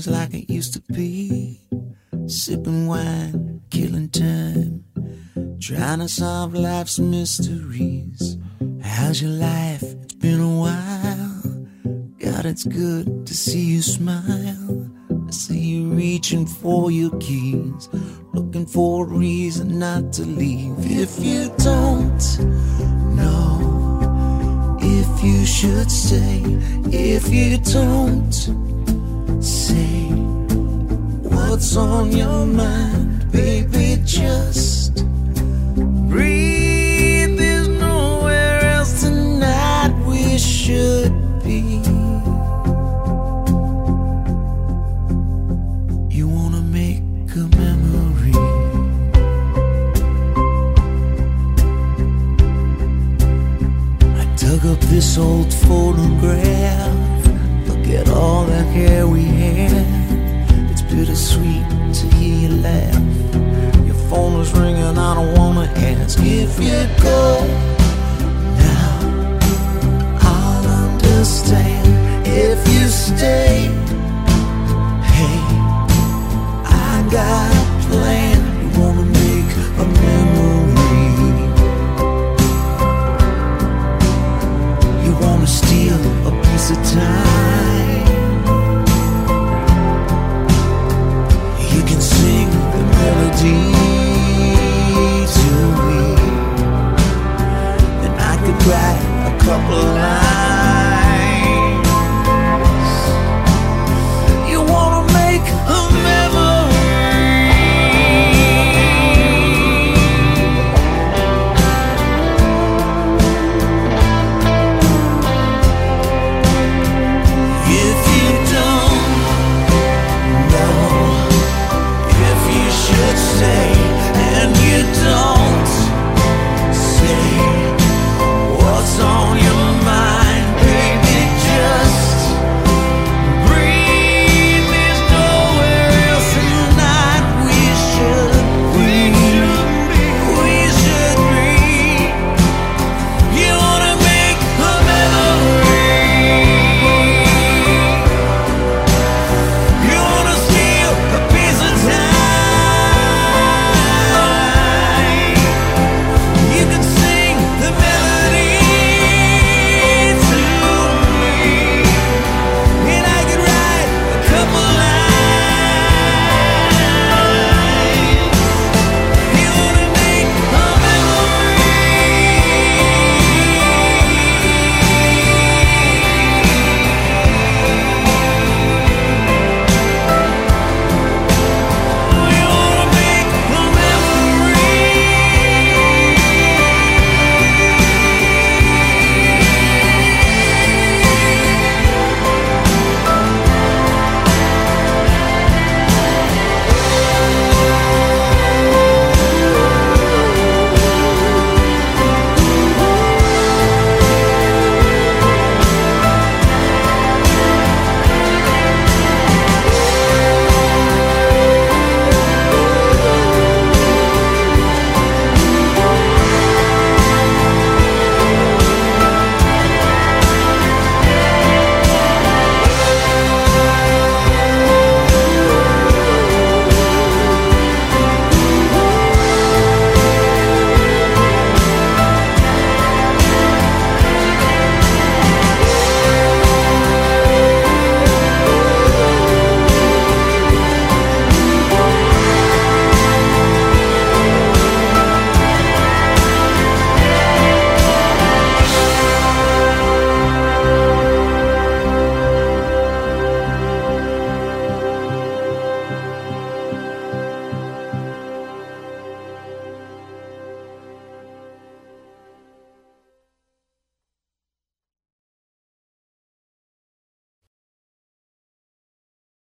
is like it used to be. Sipping wine, killing time, trying to solve life's mysteries. How's your life? It's been a while. God, it's good to see you smile. I see you reaching for your keys, looking for a reason not to leave. If you don't should say if you don't say what's on your mind, this old photograph. Look at all the hair we had. It's bittersweet to hear you laugh. Your phone is ringing, I don't wanna ask if you go. steal a piece of time.